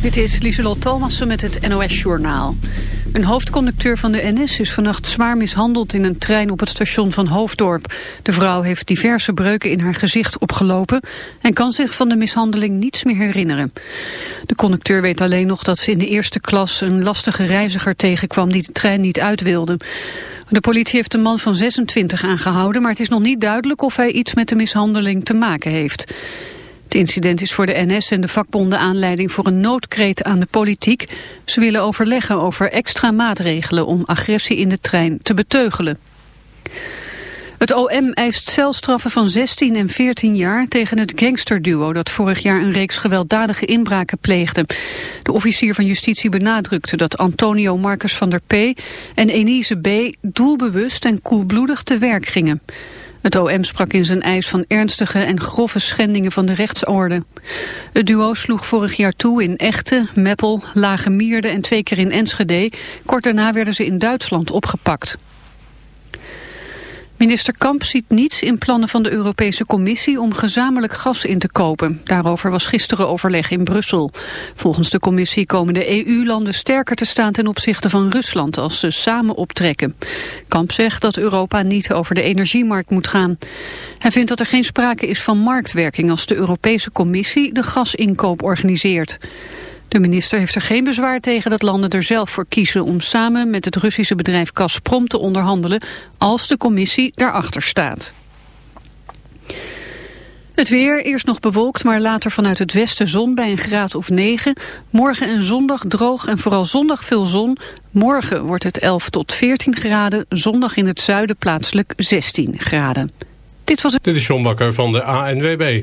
Dit is Lieselot Thomassen met het NOS-journaal. Een hoofdconducteur van de NS is vannacht zwaar mishandeld in een trein op het station van Hoofddorp. De vrouw heeft diverse breuken in haar gezicht opgelopen en kan zich van de mishandeling niets meer herinneren. De conducteur weet alleen nog dat ze in de eerste klas een lastige reiziger tegenkwam die de trein niet uit wilde. De politie heeft een man van 26 aangehouden, maar het is nog niet duidelijk of hij iets met de mishandeling te maken heeft. Het incident is voor de NS en de vakbonden aanleiding voor een noodkreet aan de politiek. Ze willen overleggen over extra maatregelen om agressie in de trein te beteugelen. Het OM eist celstraffen van 16 en 14 jaar tegen het gangsterduo dat vorig jaar een reeks gewelddadige inbraken pleegde. De officier van justitie benadrukte dat Antonio Marcus van der P. en Enise B. doelbewust en koelbloedig te werk gingen. Het OM sprak in zijn eis van ernstige en grove schendingen van de rechtsorde. Het duo sloeg vorig jaar toe in Echte, Meppel, Lage Mierde en twee keer in Enschede. Kort daarna werden ze in Duitsland opgepakt. Minister Kamp ziet niets in plannen van de Europese Commissie om gezamenlijk gas in te kopen. Daarover was gisteren overleg in Brussel. Volgens de Commissie komen de EU-landen sterker te staan ten opzichte van Rusland als ze samen optrekken. Kamp zegt dat Europa niet over de energiemarkt moet gaan. Hij vindt dat er geen sprake is van marktwerking als de Europese Commissie de gasinkoop organiseert. De minister heeft er geen bezwaar tegen dat landen er zelf voor kiezen om samen met het Russische bedrijf Gazprom te onderhandelen als de commissie daarachter staat. Het weer, eerst nog bewolkt, maar later vanuit het westen zon bij een graad of 9. Morgen en zondag droog en vooral zondag veel zon. Morgen wordt het 11 tot 14 graden, zondag in het zuiden plaatselijk 16 graden. Dit was het... Dit is John Bakker van de ANWB.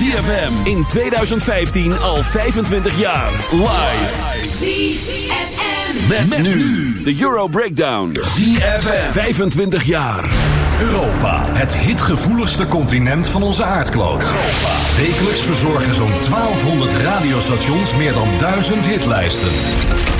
ZFM in 2015 al 25 jaar. Live. ZFM. Met, met nu de Euro Breakdown. ZFM. 25 jaar. Europa, het hitgevoeligste continent van onze aardkloot. Europa. Wekelijks verzorgen zo'n 1200 radiostations meer dan 1000 hitlijsten.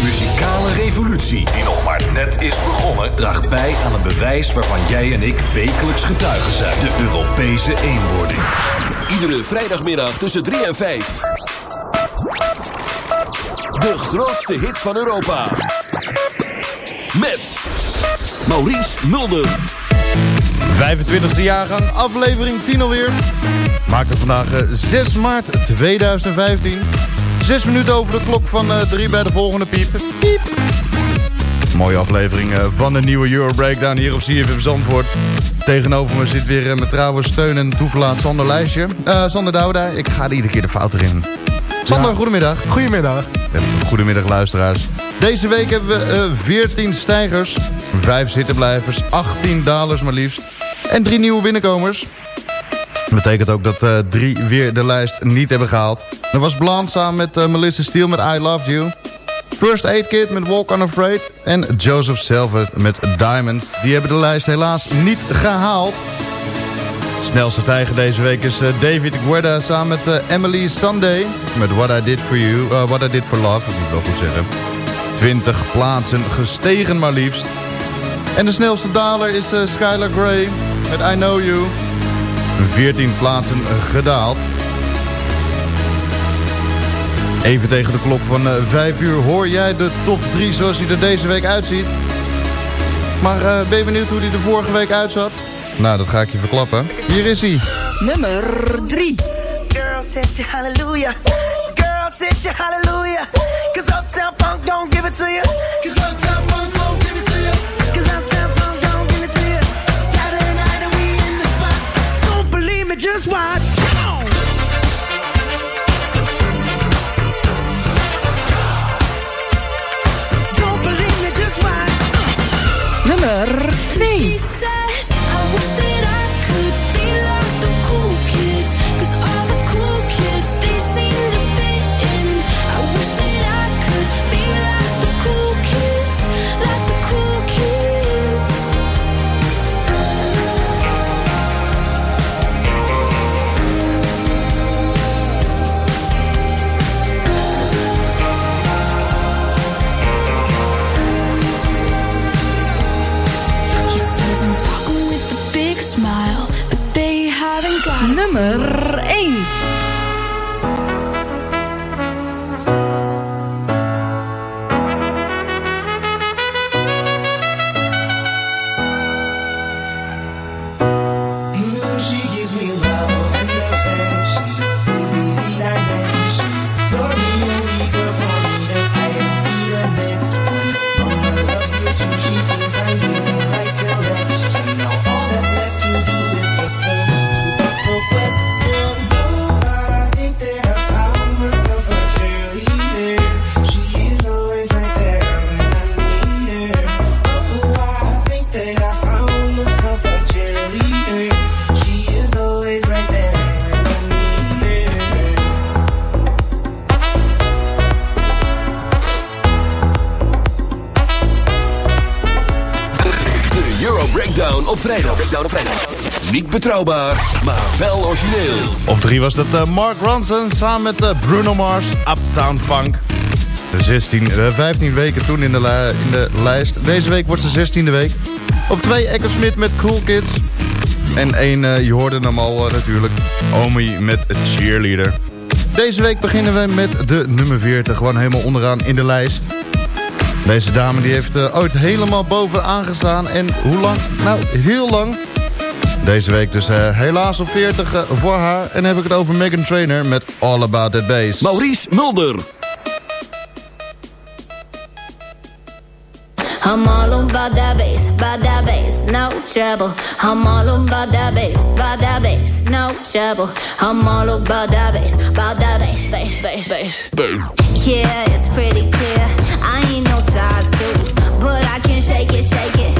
De muzikale revolutie, die nog maar net is begonnen, draagt bij aan een bewijs waarvan jij en ik wekelijks getuigen zijn: de Europese eenwording. Iedere vrijdagmiddag tussen 3 en 5. De grootste hit van Europa. Met Maurice Mulder. 25e jaargang, aflevering 10 alweer. Maakt het vandaag eh, 6 maart 2015. 6 minuten over de klok van 3 bij de volgende piep. Piep. Mooie aflevering eh, van de nieuwe Euro Breakdown hier op CFM Zandvoort. Tegenover me zit weer eh, mijn trouwe steun en toeverlaat Sander Lijstje. Sander Douda, ik ga er iedere keer de fout erin. Sander, goedemiddag. Goedemiddag. Goedemiddag luisteraars. Deze week hebben we eh 14 stijgers, 5 zittenblijvers, 18 dalers maar liefst. En 3 nieuwe binnenkomers. Dat betekent ook dat drie weer de lijst niet hebben gehaald. Dat was Blond samen met eh, Melissa Steele met I Love You. First Aid Kit met Walk Unafraid. En Joseph Selvet met Diamond. Die hebben de lijst helaas niet gehaald. Snelste tijger deze week is eh, David Guetta samen met eh, Emily Sunday. Met What I Did For You, What I Did For Love, dat moet ik wel goed zeggen. 20 plaatsen gestegen maar liefst. En de snelste daler is Skylar Grey met I Know You. 14 plaatsen gedaald. Even tegen de klok van eh, 5 uur hoor jij de top 3 zoals hij er deze week uitziet. Maar eh, ben je benieuwd hoe hij er vorige week uitzat? Nou, dat ga ik je verklappen. Hier is hij. Nummer 3. Girl, set you hallelujah. Girl, set you hallelujah. Cause Uptown Funk don't give it to you. Cause Uptown betrouwbaar, maar wel origineel. Op 3 was dat eh, Mark Ronson samen met eh, Bruno Mars, Uptown Funk. De 16, eh, 15 weken toen in de, in de lijst. Deze week wordt de 16e week. Op 2 Echo Smith met Cool Kids. En 1, je hoorde hem al eh, natuurlijk, Omi met Cheerleader. Deze week beginnen we met de nummer 40, gewoon helemaal onderaan in de lijst. Deze dame die heeft eh, ooit helemaal bovenaan gestaan. En hoe lang? Nou, heel lang. Deze week dus eh, helaas op 40 eh, voor haar. En heb ik het over Megan Trainer met All About That Bass. Maurice Mulder. I'm all about that bass, about that bass, no trouble. I'm all about that bass, about that bass, no trouble. I'm all about that bass, about that bass, bass, bass, bass. Yeah, it's pretty clear. I ain't no size two, but I can shake it, shake it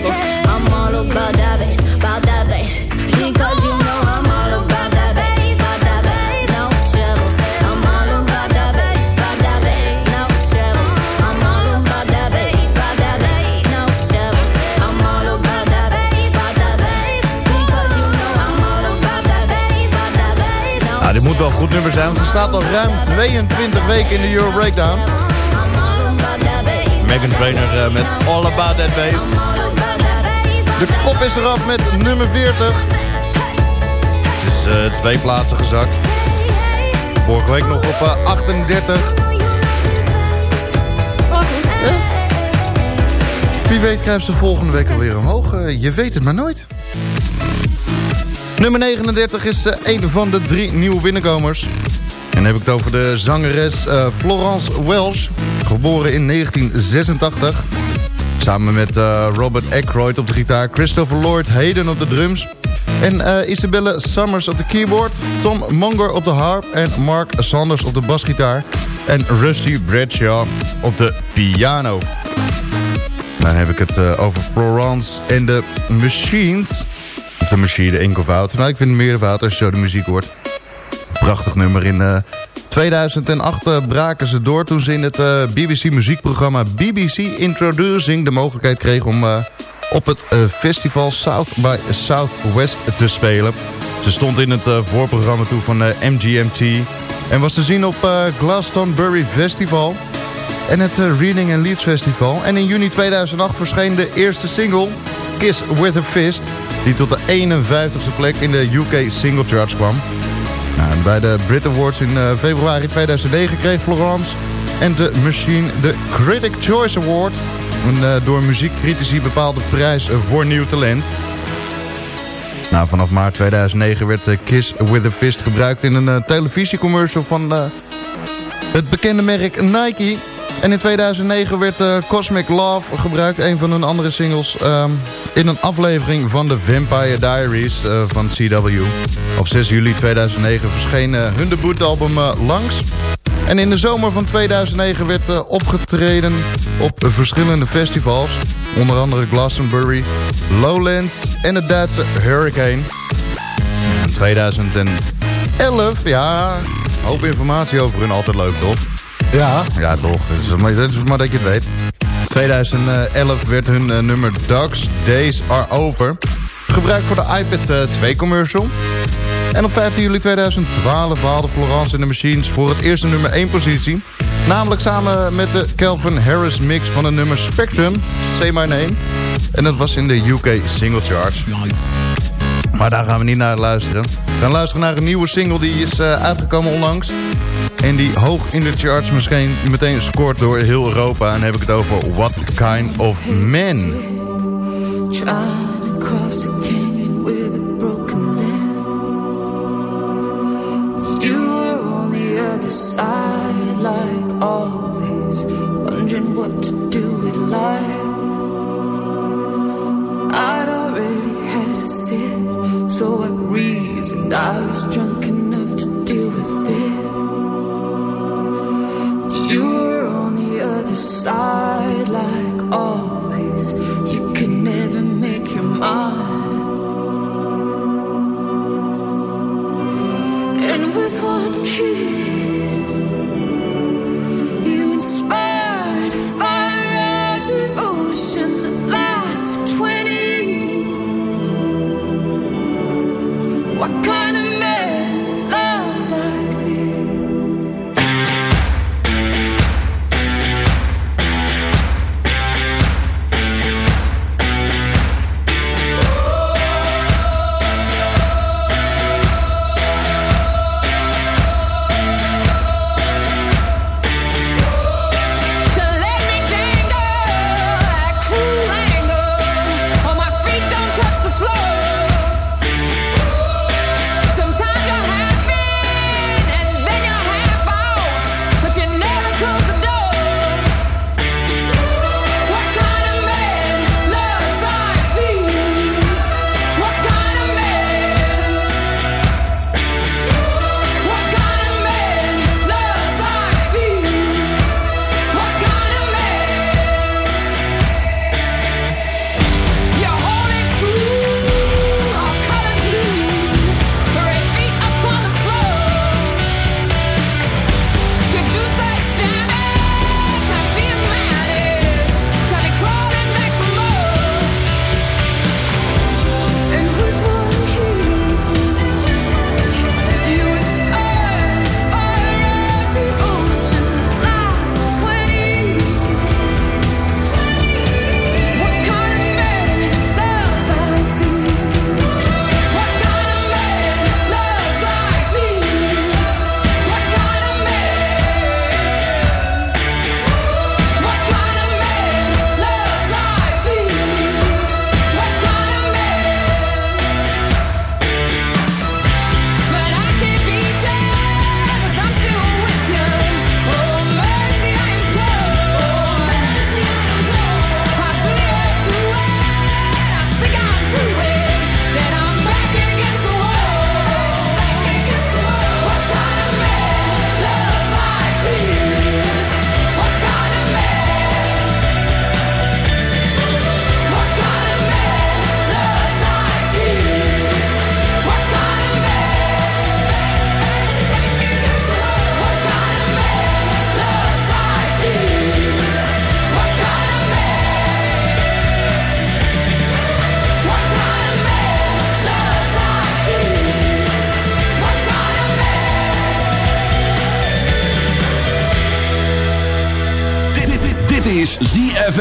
Trouble. I'm all about that bass, about that bass. Because you know I'm all about that bass, about that bass, no trouble. I'm all about that bass, about that bass, no trouble. I'm all about that bass, about that bass, no trouble. I'm all about that bass, about that bass. Because you know I'm all about that bass, about that bass, no Nou, dit moet wel een goed nummer zijn, want ze staat al ruim 22 weken in de Euro Breakdown. Megan Trainer eh, met All About That Bass. De kop is eraf met nummer 40. Het is eh, twee plaatsen gezakt. Vorige week nog op eh, 38. Ja. Wie weet krijgt ze volgende week alweer omhoog. Eh, je weet het maar nooit. Nummer 39 is eh, een van de drie nieuwe binnenkomers. En dan heb ik het over de zangeres eh, Florence Welsh. Geboren in 1986. Samen met eh, Robert Aykroyd op de gitaar. Christopher Lloyd Hayden op de drums. En eh, Isabelle Summers op de keyboard. Tom Monger op de harp. En Mark Sanders op de basgitaar. En Rusty Bradshaw op de piano. Dan heb ik het eh, over Florence en de Machines. Of de Machine, enkelvoud. Maar ik vind het meervoud als je zo de muziek hoort. Prachtig nummer. In eh, 2008 eh, braken ze door toen ze in het eh, BBC muziekprogramma BBC Introducing de mogelijkheid kregen om eh, op het festival South by Southwest te spelen. Ze stond in het voorprogramma toe van MGMT en was te zien op Glastonbury Festival en het Reading and Leeds Festival. En in juni 2008 verscheen de eerste single, Kiss With A Fist... die tot de 51ste plek in de UK Single Charts kwam. Nou, bij de Brit Awards in eh, februari 2009 kreeg Florence en de Machine de Critic Choice Award... een eh, door muziekcritici bepaalde prijs voor nieuw talent... Nou, vanaf maart 2009 werd eh, Kiss With A Fist gebruikt in een televisiecommercial van het bekende merk Nike. En in 2009 werd eh, Cosmic Love gebruikt, een van hun andere singles... ehm, in een aflevering van de Vampire Diaries eh, van CW. Op 6 juli 2009 verscheen eh, hun debuutalbum Langs. En in de zomer van 2009 werd opgetreden op verschillende festivals. Onder andere Glastonbury, Lowlands en het Duitse Hurricane. In 2011, ja, hoop informatie over hun, altijd leuk toch? Ja. Ja, toch. Dat is maar, dat is maar dat je het weet. 2011 werd hun eh, nummer Dogs Days Are Over gebruikt voor de iPad eh, 2 commercial. En op 15 juli 2012 behaalde Florence en de Machines voor het eerste nummer 1 positie. Namelijk samen met de Calvin Harris mix van het nummer Spectrum, Say My Name. En dat was in de UK Single Charts. Maar daar gaan we niet naar luisteren. We gaan luisteren naar een nieuwe single die is eh, uitgekomen onlangs. En die hoog in de charts misschien meteen scoort door heel Europa. En dan heb ik het over What Kind of Man.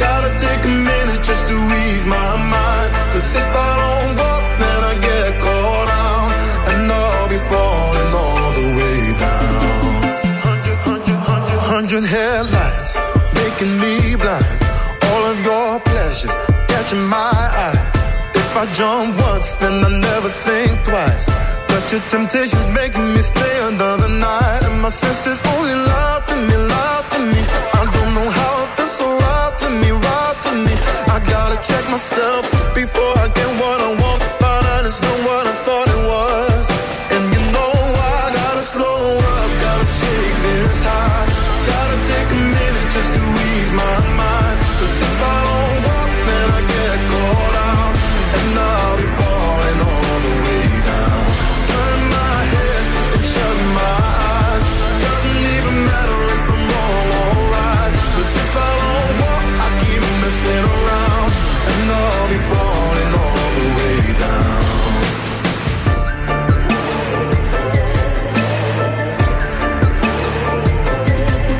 Gotta take a minute just to ease my mind. Cause if I don't walk, then I get caught out. And I'll be falling all the way down. Hundred, hundred, hundred, hundred headlights making me blind. All of your pleasures catching my eye. If I jump once, then I never think twice. But your temptation's making me stay another night. And my senses only lie to me, lie to me. I don't know how me. I gotta check myself before I get what I want. Find out it's not what I thought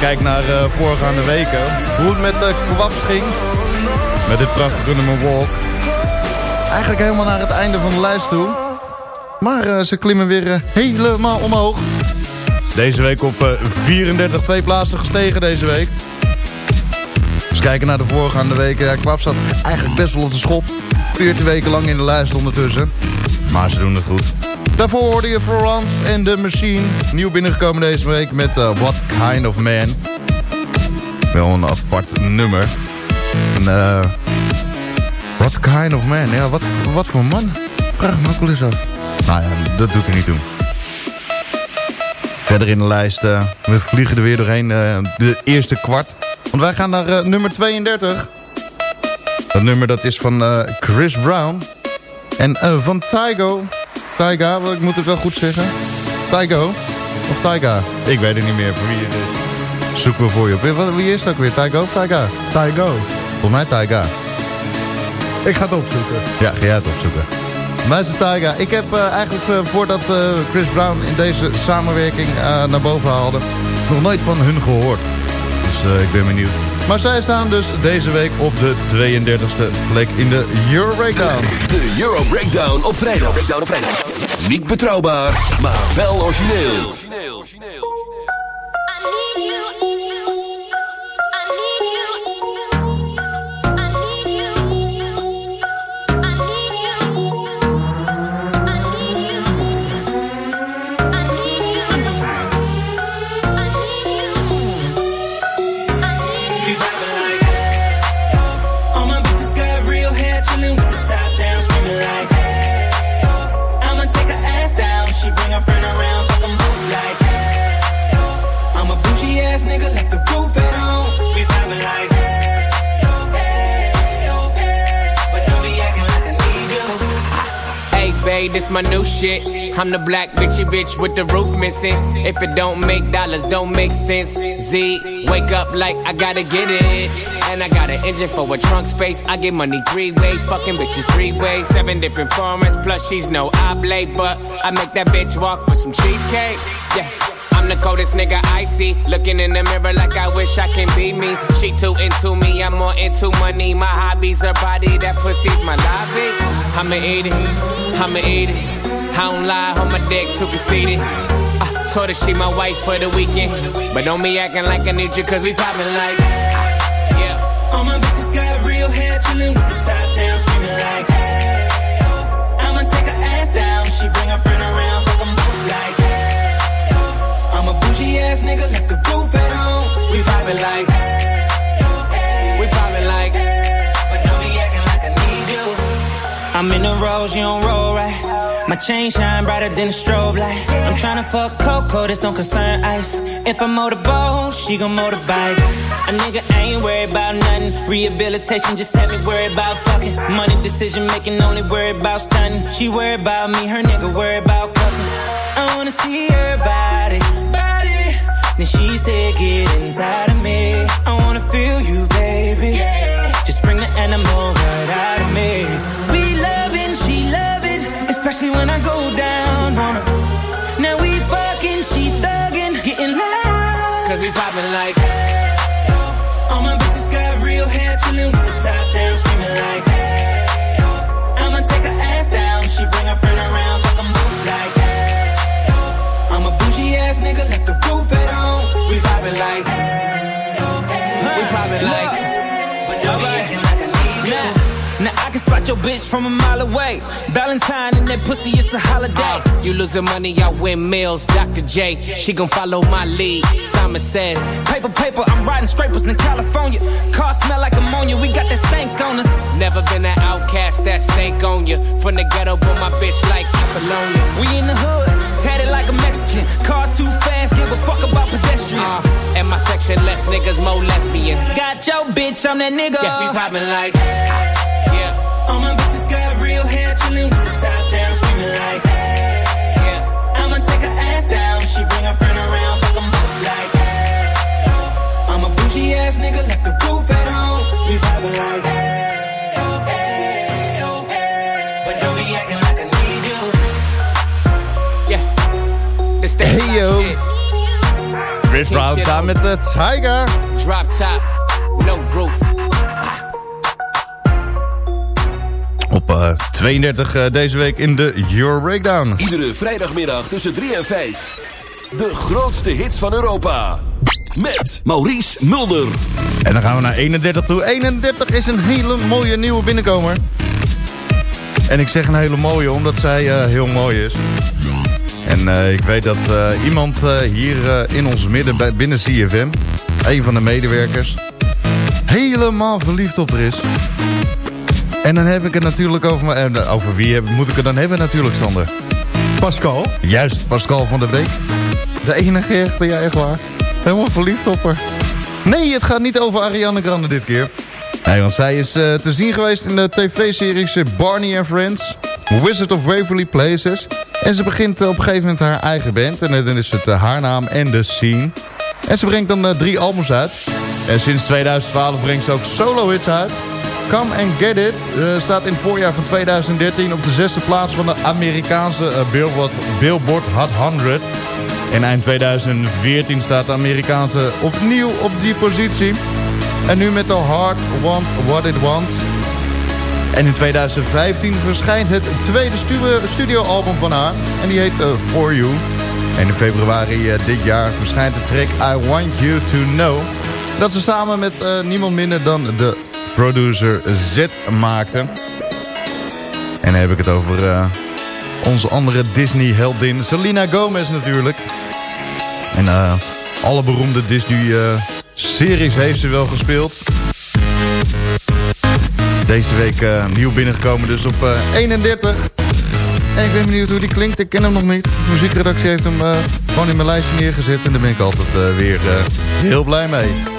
kijk naar eh, voorgaande weken. Hoe het met de kwaps ging. Met dit prachtige nummer Walk. Eigenlijk helemaal naar het einde van de lijst toe. Maar eh, ze klimmen weer eh, helemaal omhoog. Deze week op eh, 34, twee plaatsen gestegen deze week. Als kijken naar de voorgaande weken. Ja, Kwap zat eigenlijk best wel op de schop. 14 weken lang in de lijst ondertussen. Maar ze doen het goed. Daarvoor hoorde je Florence en The Machine. Nieuw binnengekomen deze week met eh, What Kind of Man. Wel een apart nummer. En, eh, what Kind of Man? Ja, wat, wat voor man? Vraag me ook wel eens af. Nou ja, dat doet er niet toe. Verder in de lijst, eh, we vliegen er weer doorheen de eerste kwart. Want wij gaan naar nummer 32. Dat nummer dat is van Chris Brown. En van Tygo. Wel, ik moet het wel goed zeggen. Tygo. Of Tyga. Ik weet het niet meer voor wie het is. Zoeken we voor je op. Wie- is het ook weer? Tygo of Tyga? Tygo. Volgens mij Tyga. Ik ga het opzoeken. Ja, ga jij het opzoeken. Het Tyga. Ik heb eh, eigenlijk eh, voordat eh, Chris Brown in deze samenwerking eh, naar boven haalde... nog nooit van hun gehoord. Dus eh, ik ben benieuwd. Maar zij staan dus deze week op de 32e plek in de Euro Breakdown. De Euro Breakdown op vrijdag. Breakdown op vrijdag. Niet betrouwbaar, maar wel origineel. All ass nigga, the roof at home. We like. Hey, babe, this my new shit. I'm the black bitchy bitch with the roof missing. If it don't make dollars, don't make sense. Z, wake up like I gotta get it. And I got an engine for a trunk space. I get money three ways, fucking bitches three ways. Seven different formats, plus she's no oblate. But I make that bitch walk with some cheesecake. Yeah. I'm the coldest nigga I see. Looking in the mirror like I wish I can be me. She too into me, I'm more into money. My hobbies her body, that pussy's my lobby. I'ma eat it, I'ma eat it. I don't lie, on my dick too conceited. I uh, told her she my wife for the weekend. But don't be acting like I need you, cause we poppin' like. All my bitches got real hair, chillin' with the top down, screaming like, hey, I'ma take her ass down. She bring her friend around, fuck I'm a bougie ass nigga, like the roof at home. We poppin' like. We poppin' like. But don't be like I need you. I'm in the rose, you don't roll right. My chain shine brighter than a strobe light. I'm tryna fuck Coco, this don't concern ice. If I motorboat, she gon' motorbike. A nigga ain't worried about nothing. Rehabilitation just had me worried about fucking. Money decision making, only worried about stunning. She worried about me, her nigga worried about cuffing. I wanna see her body, body. Then she said, get inside of me. I wanna feel you, baby. Yeah. Just bring the animal right out of me. We love loving, she loving, especially when I go down on her. Now we fucking, she thugging, getting loud. Cause we poppin' like. Spot your bitch from a mile away. Valentine and that pussy, it's a holiday. you losing money, I win meals. Dr. J, she gon' follow my lead. Simon says, Paper, paper, I'm riding scrapers in California. Car smell like ammonia, we got that stank on us. Never been an outcast that stank on you. From the ghetto, but my bitch like Apollonia. We in the hood, tatted like a Mexican. Car too fast, give a fuck about pedestrians. Uh, and my section, less niggas, more lesbians. Got your bitch, I'm that nigga. Yeah, we poppin' like. Yeah. All my bitches got real hair, chillin' with the top down, screaming like, hey. Yeah. I'ma take her ass down. She bring her friend around, fuck 'em both like, hey. I'm a bougie ass nigga, like the roof at home. We poppin' like, hey, oh, oh, hey, But don't be acting like I need you. Yeah. This that Hey, yo. shit. Chris Brown samen met de Tiger. Drop top, no roof. Op eh, 32 eh, deze week in de Euro Breakdown. Iedere vrijdagmiddag tussen 3 en 5. De grootste hits van Europa. Met Maurice Mulder. En dan gaan we naar 31 toe. 31 is een hele mooie nieuwe binnenkomer. En ik zeg een hele mooie, omdat zij eh, heel mooi is. En ik weet dat iemand hier in ons midden bij, binnen CFM... een van de medewerkers... helemaal verliefd op er is. En dan heb ik het natuurlijk over... eh, over wie heb, moet ik het dan hebben natuurlijk, Sander? Pascal. Juist, Pascal van der Beek. De enige echte, ja echt waar. Helemaal verliefd op haar. Nee, het gaat niet over Ariana Grande dit keer. Nee, want zij is eh, te zien geweest in de tv-series eh, Barney and Friends... Wizard of Waverly Places... En ze begint op een gegeven moment haar eigen band. En dan is het haar naam en de scene. En ze brengt dan drie albums uit. En sinds 2012 brengt ze ook solo-hits uit. Come and Get It eh, staat in het voorjaar van 2013 op de zesde plaats van de Amerikaanse eh, Billboard, Billboard Hot 100. En eind 2014 staat de Amerikaanse opnieuw op die positie. En nu met de Hard Want What It Wants. En in 2015 verschijnt het tweede studioalbum van haar. En die heet eh, For You. En in februari dit jaar verschijnt de track I Want You To Know. Dat ze samen met niemand minder dan de producer Z maakte. En dan heb ik het over eh, onze andere Disney-heldin Selena Gomez natuurlijk. En eh, alle beroemde Disney-series eh, heeft ze wel gespeeld. Deze week nieuw binnengekomen dus op 31. En ik ben benieuwd hoe die klinkt, ik ken hem nog niet. De muziekredactie heeft hem gewoon in mijn lijstje neergezet. En daar ben ik altijd weer heel blij mee.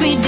we do.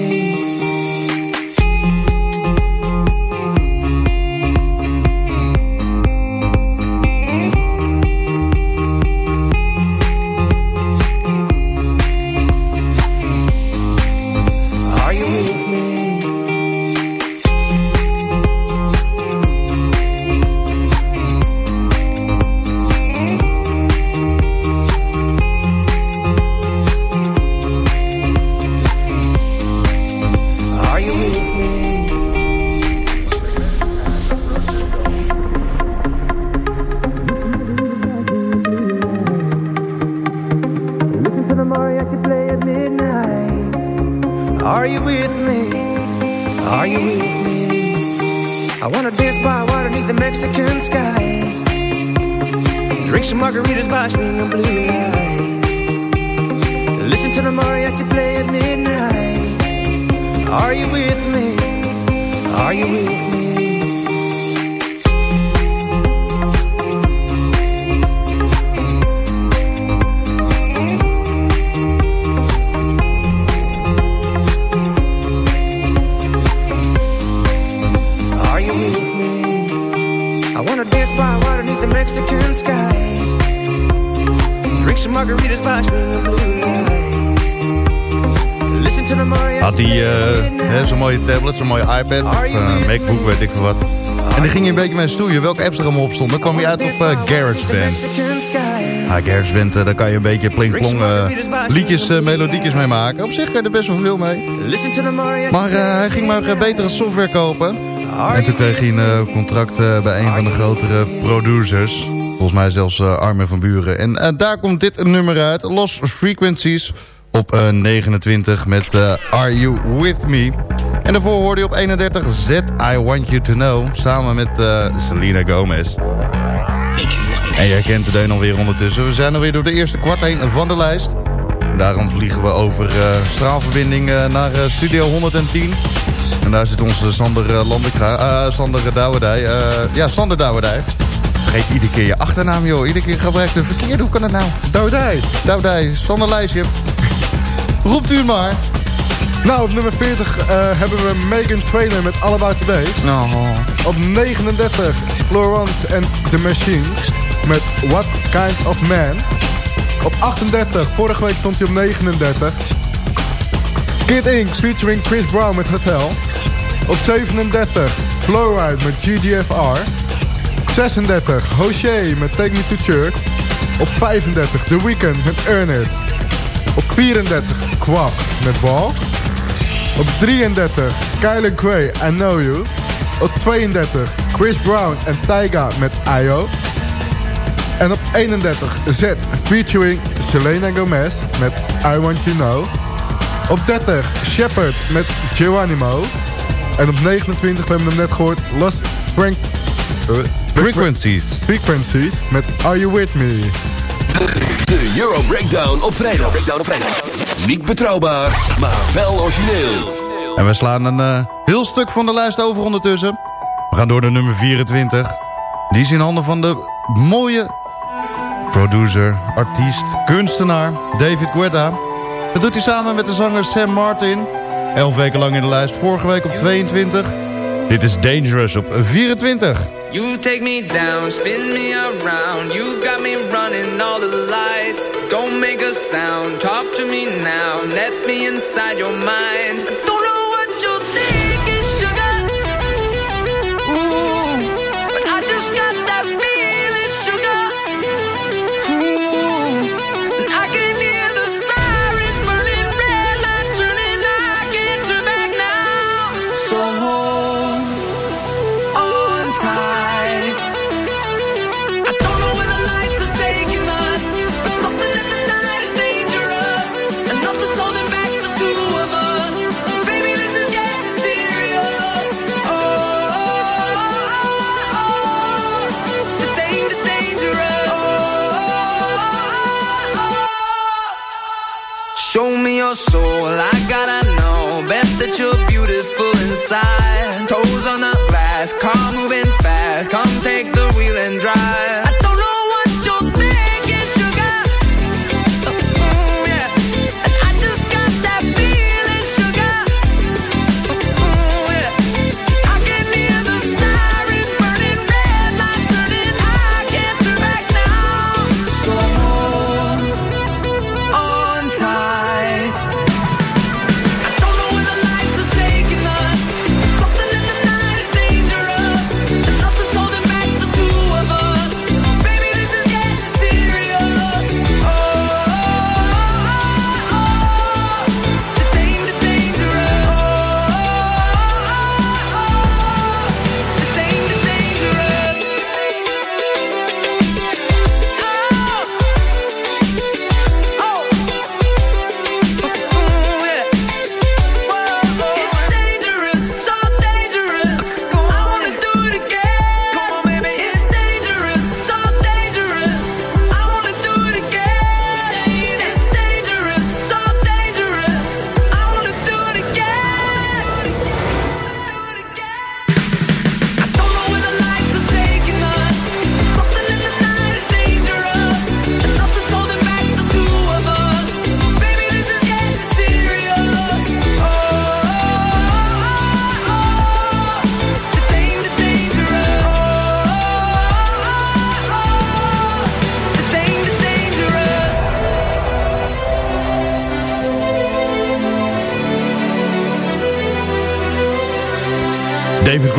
Kwam je uit op GarageBand. Mexican sky. Ja, GarageBand, eh, daar kan je een beetje plink-plong eh, liedjes, melodietjes mee maken. Op zich kan je er best wel veel mee. Maar hij ging maar betere software kopen. En toen kreeg hij een contract bij een van de grotere producers. Volgens mij zelfs Armin van Buren. En daar komt dit nummer uit. Lost Frequencies op eh, 29 met Are You With Me. En daarvoor hoorde je op 31 Z I Want You To Know. Samen met eh, Selena Gomez. En jij kent de deun alweer ondertussen. We zijn alweer door de eerste kwart heen van de lijst. En daarom vliegen we over eh, straalverbinding eh, naar eh, Studio 110. En daar zit onze Sander uh, Landekra, Sander Douwerdij. ja, Sander Douwerdij. Vergeet iedere keer je achternaam, joh. Iedere keer gebruik je de verkeerde. Hoe kan dat nou? Douwerdij. Douwerdij. Sander Lijstje. Roept u het maar. Nou, op nummer 40 eh, hebben we Megan Trainor met Allemaal Today. Op 39 Florence and the Machines met What Kind of Man. Op 38, vorige week stond hij op 39. Kid Ink featuring Chris Brown met Hotel. Op 37 Flowride met GGFR. 36 Hoshea met Take Me to Church. Op 35 The Weeknd met Earn It. Op 34 Quap met Ball. Op 33 Kyler Gray, I Know You. Op 32 Chris Brown en Tyga met I.O. En op 31 Z featuring Selena Gomez met I Want You Know. Op 30 Shepard met Geronimo. En op 29, we hebben hem net gehoord, Lost Frank... eh, Frequencies. Frequencies met Are You With Me. De Euro Breakdown op vrijdag. Breakdown op vrijdag. Niet betrouwbaar, maar wel origineel. En we slaan een eh, heel stuk van de lijst over ondertussen. We gaan door naar nummer 24. Die is in handen van de mooie producer, artiest, kunstenaar David Guetta. Dat doet hij samen met de zanger Sam Martin. Elf weken lang in de lijst, vorige week op 22. Dit is Dangerous op 24. You take me down, spin me around. You got me running all the lights. Don't make a sound, talk to me now. Let me inside your mind.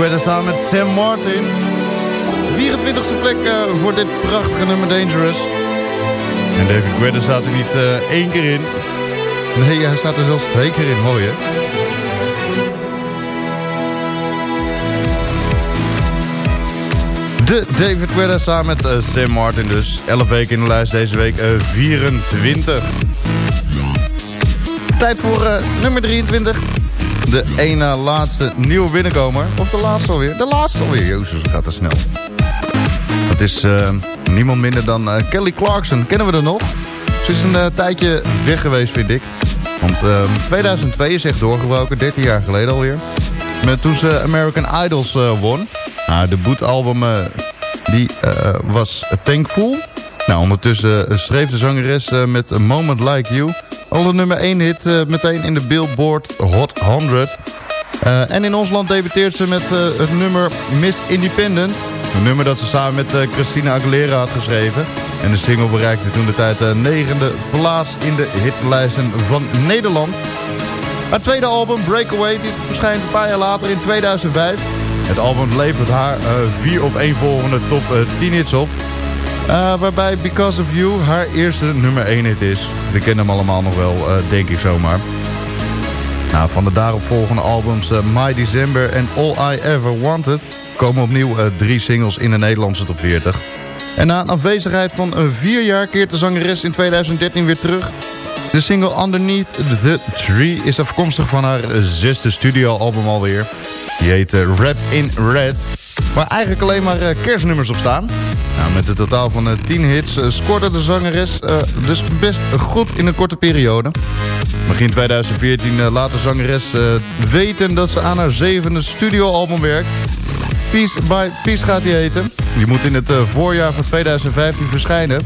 Guetta samen met Sam Martin. 24e plek eh, voor dit prachtige nummer Dangerous. En David Guetta staat er niet eh, één keer in. Nee, hij staat er zelfs twee keer in. Mooi, hè? De David Guetta samen met eh, Sam Martin dus. 11 weken in de lijst, deze week eh, 24. Tijd voor nummer 23. De ene laatste nieuwe binnenkomer. Of de laatste alweer. De laatste alweer. Jezus, gaat te snel. Dat is eh, niemand minder dan eh, Kelly Clarkson. Kennen we er nog? Ze is een eh, tijdje weg geweest, vind ik. Want eh, 2002 is echt doorgebroken. 13 jaar geleden alweer. Met toen ze American Idols won. Haar debuutalbum eh, die, was Thankful. Nou, ondertussen eh, schreef de zangeres eh, met A Moment Like You... al de nummer 1 hit eh, meteen in de Billboard Hot 100. Eh, en in ons land debuteert ze met het nummer Miss Independent. Een nummer dat ze samen met Christina Aguilera had geschreven. En de single bereikte toen de tijd de negende plaats in de hitlijsten van Nederland. Haar tweede album, Breakaway, die verschijnt een paar jaar later in 2005. Het album levert haar vier op één volgende top eh, 10 hits op. Eh, waarbij Because of You haar eerste nummer 1 hit is. We kennen hem allemaal nog wel, eh, denk ik zomaar. Nou, van de daaropvolgende albums eh, My December en All I Ever Wanted... komen opnieuw drie singles in de Nederlandse top 40. En na een afwezigheid van vier jaar keert de zangeres in 2013 weer terug. De single Underneath the Tree is afkomstig van haar zesde studioalbum alweer. Die heet Rap in Red, waar eigenlijk alleen maar eh, kerstnummers op staan. Nou, met een totaal van eh, 10 hits uh, scoorde de zangeres eh, dus best goed in een korte periode. Begin 2014 uh, laat de zangeres weten dat ze aan haar zevende studioalbum werkt. Peace by Peace gaat die heten. Die moet in het voorjaar van 2015 verschijnen.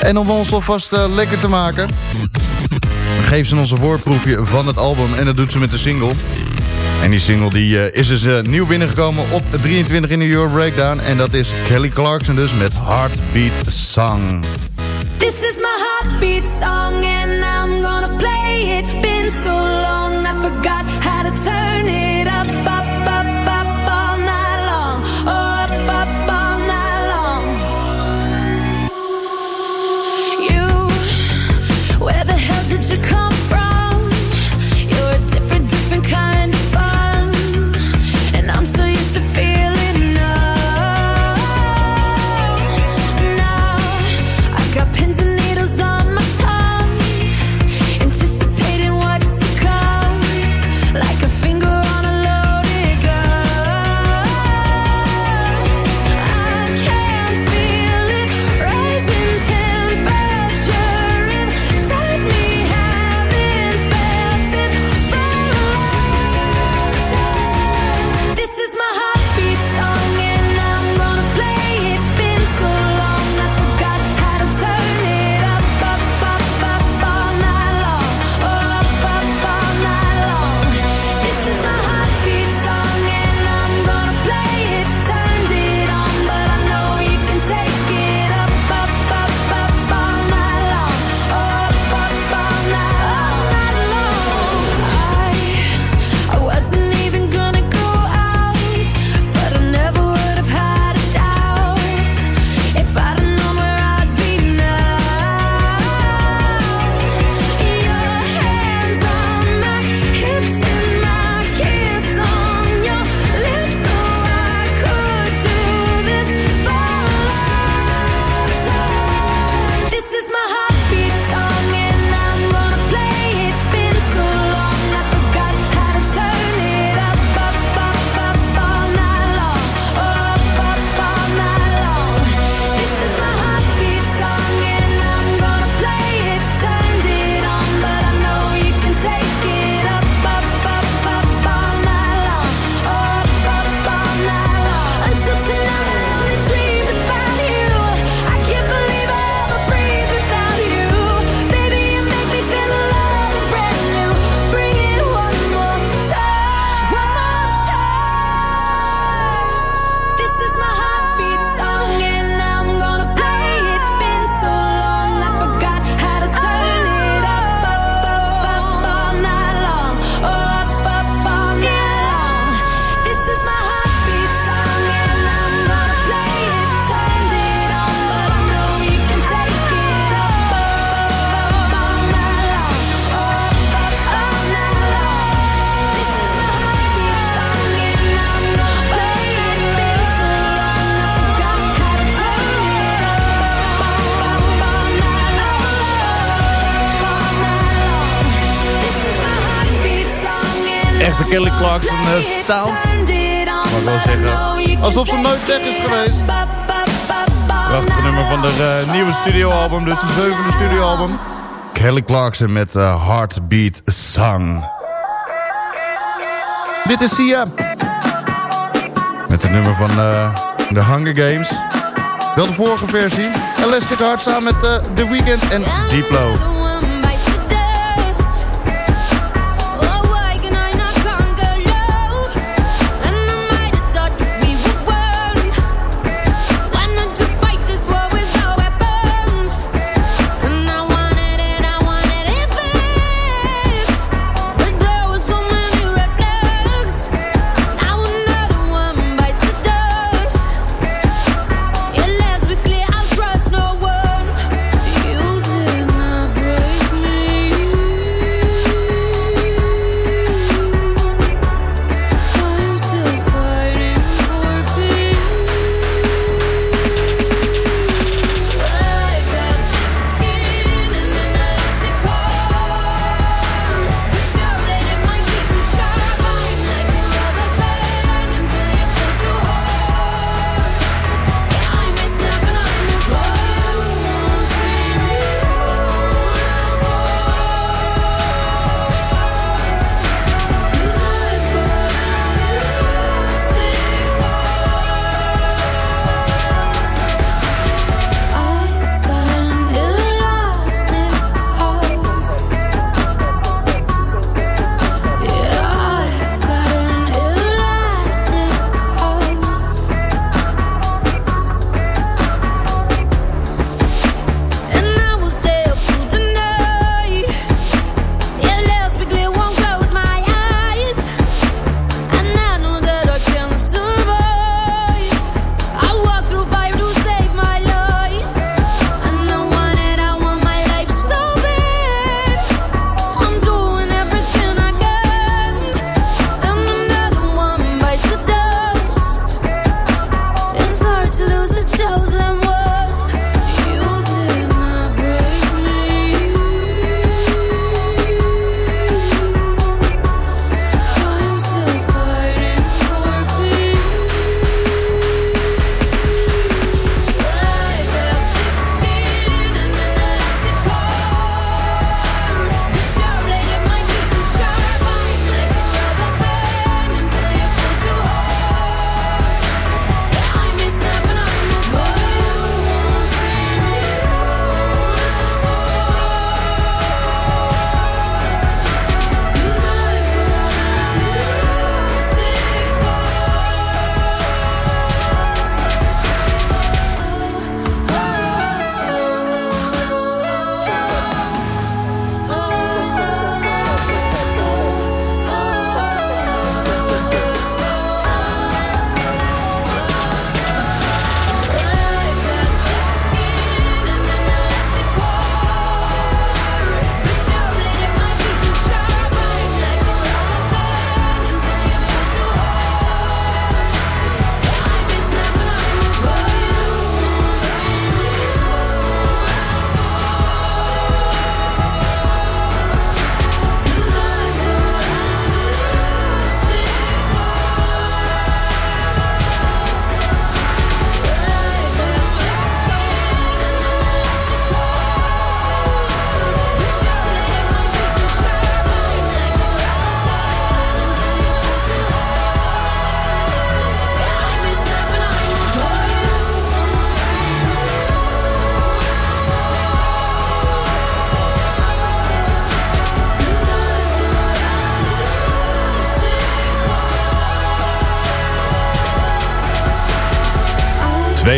En om ons alvast lekker te maken... geeft ze ons een voorproefje van het album en dat doet ze met de single. En die single die, uh, is dus uh, nieuw binnengekomen op 23 in de Euro Breakdown. En dat is Kelly Clarkson dus met Heartbeat Song. This is my heartbeat song and I'm gonna play it. Been ik wel zeggen. Alsof ze nooit weg is geweest. Prachtig nummer van de uh, nieuwe studioalbum, dus de zevende studioalbum. Kelly Clarkson met uh, Heartbeat Song. Dit is Sia. Met het nummer van uh, The Hunger Games. Wel de vorige versie. Elastic Heart samen met The Weeknd en Diplo.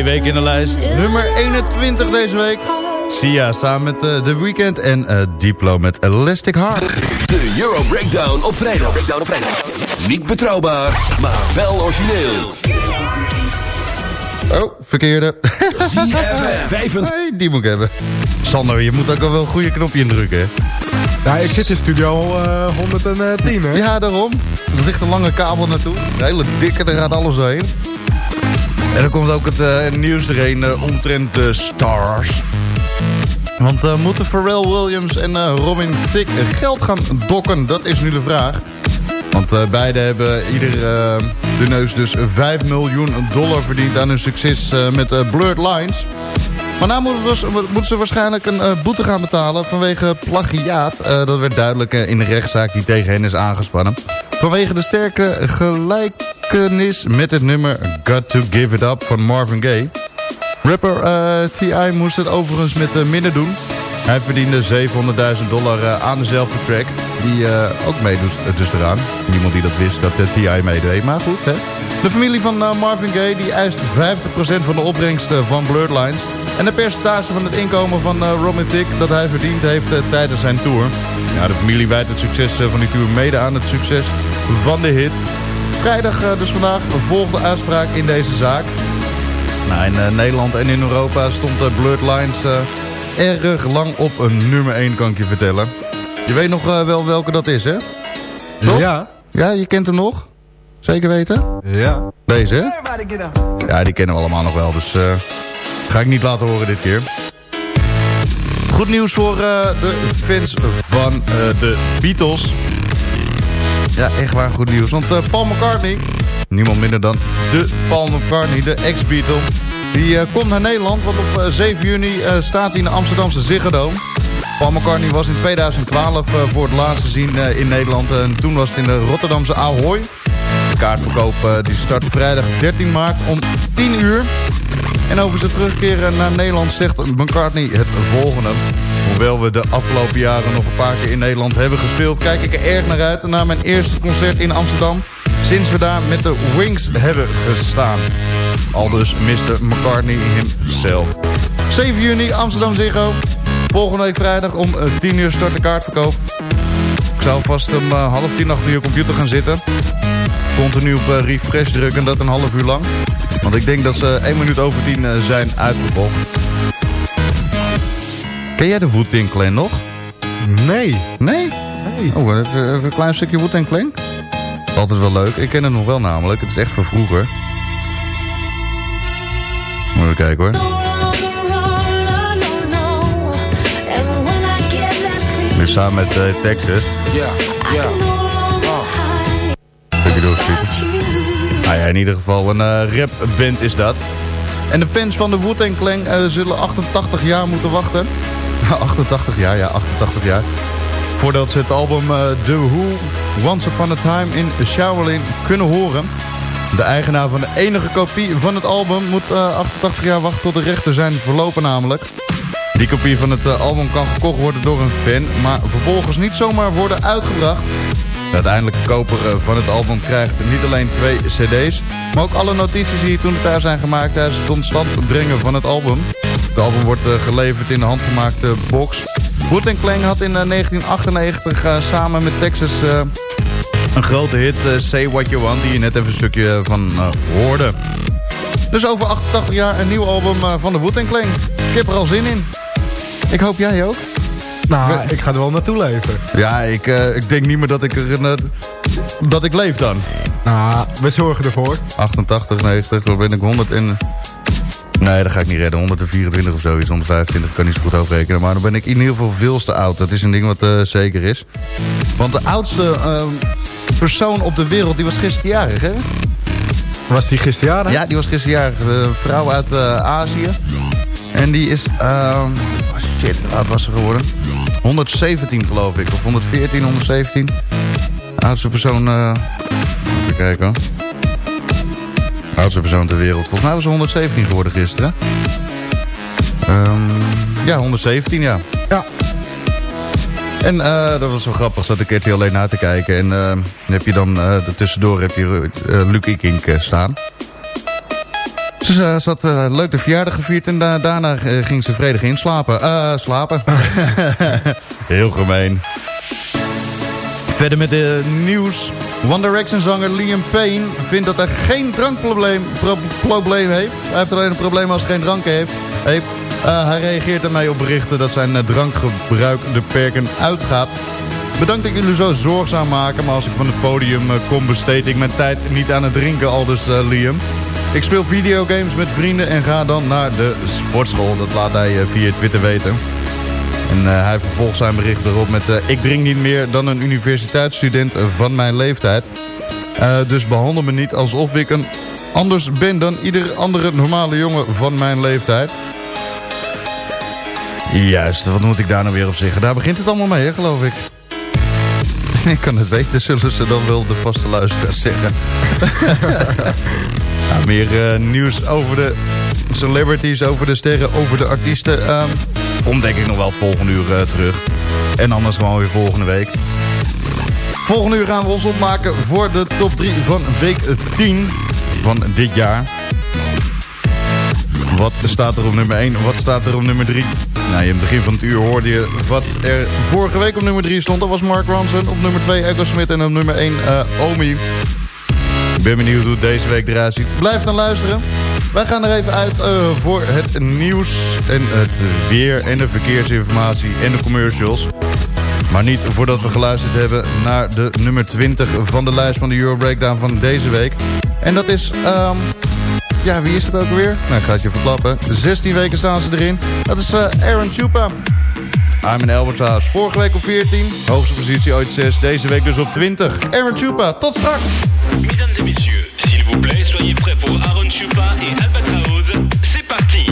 Twee weken in de lijst. Nummer 21 deze week. Sia samen met uh, The Weeknd en uh, Diplo met Elastic Heart. De Euro Breakdown op vrijdag. Breakdown op vrijdag. Niet betrouwbaar, maar wel origineel. Oh, verkeerde. hey, die moet ik hebben. Sander, je moet ook al wel een goede knopje indrukken, hè? Ja, ik zit in studio uh, 110, hè? Ja, daarom. Er ligt een lange kabel naartoe. Een hele dikke, daar gaat alles doorheen. En dan komt ook het uh, nieuws erheen uh, omtrent de stars. Want uh, moeten Pharrell Williams en Robin Thicke geld gaan dokken? Dat is nu de vraag. Want eh, beide hebben ieder eh, de neus dus 5 miljoen dollar verdiend aan hun succes eh, met eh, Blurred Lines. Maar nou moeten, moeten ze waarschijnlijk een eh, boete gaan betalen vanwege plagiaat. Eh, dat werd duidelijk eh, in de rechtszaak die tegen hen is aangespannen. Vanwege de sterke met het nummer Got To Give It Up van Marvin Gaye. Rapper eh, T.I. moest het overigens met uh, minder doen. Hij verdiende 700.000 dollar eh, aan dezelfde track. Die ook meedoet dus eraan. Niemand die dat wist dat T.I. meedeed. Maar goed, hè. De familie van Marvin Gaye die eist 50% van de opbrengsten van Blurred Lines. En een percentage van het inkomen van Robin Thicke dat hij verdiend heeft tijdens zijn tour. Ja, de familie wijt het succes van die tour mede aan het succes van de hit. Vrijdag, uh, dus vandaag, volgde uitspraak in deze zaak. Nou, in uh, Nederland en in Europa stond uh, Blurred Lines uh, erg lang op een nummer 1, kan ik je vertellen. Je weet nog uh, wel welke dat is, hè? Toch? Ja. Ja, je kent hem nog? Zeker weten? Ja. Deze, hè? Ja, die kennen we allemaal nog wel, dus uh, ga ik niet laten horen dit keer. Goed nieuws voor uh, de fans van uh, de Beatles. Ja, echt waar goed nieuws. Want uh, Paul McCartney, niemand minder dan de Paul McCartney, de ex-Beatle... die uh, komt naar Nederland, want op uh, 7 juni uh, staat hij in de Amsterdamse Ziggo Dome. Paul McCartney was in 2012 uh, voor het laatst gezien in Nederland. En toen was het in de Rotterdamse Ahoy. Kaartverkoop uh, die start vrijdag 13 maart om 10 uur. En over zijn terugkeer naar Nederland zegt McCartney het volgende. Hoewel we de afgelopen jaren nog een paar keer in Nederland hebben gespeeld... kijk ik er erg naar uit naar mijn eerste concert in Amsterdam... sinds we daar met de Wings hebben gestaan. Aldus Mr. McCartney himself. 7 juni Amsterdam Ziggo. Volgende week vrijdag om 10 uur start de kaartverkoop. Ik zou vast om uh, half tien achter je computer gaan zitten. Continu op uh, refresh drukken, dat een half uur lang. Want ik denk dat ze 1 minuut over 10 uh, zijn uitverkocht. Ken jij de Wu-Tang Clan nog? Nee. Nee? Nee. Oh, even, even een klein stukje Wu-Tang Clan. Altijd wel leuk. Ik ken het nog wel namelijk. Het is echt van vroeger. Even kijken hoor. Nu samen met uh, Texas. Ja, ja. Nou ja, in ieder geval een uh, rapband is dat. En de fans van de Wu-Tang uh, zullen 88 jaar moeten wachten. 88 jaar, ja, 88 jaar. Voordat ze het album uh, The Who Once Upon a Time in Shaolin kunnen horen. De eigenaar van de enige kopie van het album moet 88 jaar wachten tot de rechten zijn verlopen namelijk. Die kopie van het album kan gekocht worden door een fan, maar vervolgens niet zomaar worden uitgebracht. De uiteindelijke koper uh, van het album krijgt niet alleen twee cd's, maar ook alle notities die toen daar zijn gemaakt tijdens het ontstand brengen van het album. Het album wordt uh, geleverd in een handgemaakte box. Wood Klang had in 1998 samen met Texas een grote hit, Say What You Want, die je net even een stukje van hoorde. Dus over 88 jaar een nieuw album van de Wood Klang. Ik heb er al zin in. Ik hoop jij ook. Nou, ik ga er wel naartoe leven. Ja, ik, uh, ik denk niet meer dat ik, er, uh, dat ik leef dan. Nou, we zorgen ervoor. 88, 90, dan ben ik 100 en... Nee, dat ga ik niet redden. 124 of zoiets, 125 kan niet zo goed overrekenen. Maar dan ben ik in ieder geval veel te oud. Dat is een ding wat uh, zeker is. Want de oudste persoon op de wereld, die was gisteren jarig, hè? Was die gisteren jarig? Ja, die was gisteren jarig. Een vrouw uit Azië. En die is... Uh, oh shit, wat was ze geworden? 117 geloof ik. Of 114, 117. Oudste persoon... Uh, even kijken hoor. Oudste persoon ter wereld. Volgens mij was ze 117 geworden gisteren. Um, ja, 117 ja. Ja. En uh, dat was zo grappig, zat ik RTL alleen na te kijken. En uh, heb je dan, uh, tussendoor heb je uh, Lucky Kink staan. Ze uh, zat uh, leuk de verjaardag gevierd en da daarna uh, ging ze vredig inslapen. Uh, slapen. Heel gemeen. Verder met de nieuws. One Direction zanger Liam Payne vindt dat hij geen drankprobleem pro probleem heeft. Hij heeft alleen een probleem als hij geen drank heeft. hij reageert ermee op berichten dat zijn drankgebruik de perken uitgaat. Bedankt dat jullie zo zorgzaam maken, maar als ik van het podium kom besteed ik mijn tijd niet aan het drinken, aldus Liam. Ik speel videogames met vrienden en ga dan naar de sportschool. Dat laat hij via Twitter weten. En eh, hij vervolgt zijn bericht erop met... eh, ik drink niet meer dan een universiteitsstudent van mijn leeftijd. Eh, dus behandel me niet alsof ik een anders ben dan ieder andere normale jongen van mijn leeftijd. Juist, wat moet ik daar nou weer op zeggen? Daar begint het allemaal mee, hè, geloof ik. Ik kan het weten, zullen ze dan wel de vaste luisteraars zeggen. Nou, meer eh, nieuws over de celebrities, over de sterren, over de artiesten. ehm, komt denk ik nog wel volgende uur eh, terug. En anders gewoon weer volgende week. Volgende uur gaan we ons opmaken voor de top 3 van week 10 van dit jaar. Wat staat er op nummer 1? Wat staat er op nummer 3? Nou, in het begin van het uur hoorde je wat er vorige week op nummer 3 stond. Dat was Mark Ronson. Op nummer 2 Echo Smith en op nummer 1 eh, Omi. Ik ben benieuwd hoe het deze week eruit ziet. Blijf dan luisteren. Wij gaan er even uit eh, voor het nieuws en het weer en de verkeersinformatie en de commercials. Maar niet voordat we geluisterd hebben naar de nummer 20 van de lijst van de Euro Breakdown van deze week. En dat is, ehm, ja, wie is het ook weer? Nou, ik ga het je verklappen. 16 weken staan ze erin. Dat is eh, Aaron Chupa. I'm in Alberthouse. Vorige week op 14. Hoogste positie ooit 6. Deze week dus op 20. Aaron Chupa. Tot straks. Soyez prêts pour Aaron Chupa et Albatraoz. C'est parti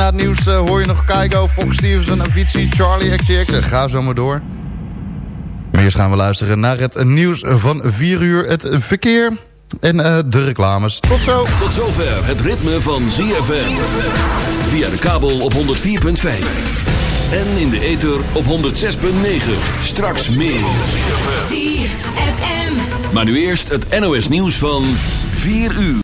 na het nieuws eh, hoor je nog Kaigo, Fox Stevenson, Avicii, Charlie XCX. En ga zo maar door. Maar eerst gaan we luisteren naar het nieuws van 4 uur. Het verkeer en eh, de reclames. Tot zo. Tot zover het ritme van ZFM. Via de kabel op 104.5. En in de ether op 106.9. Straks meer. ZFM. Maar nu eerst het NOS nieuws van 4 uur.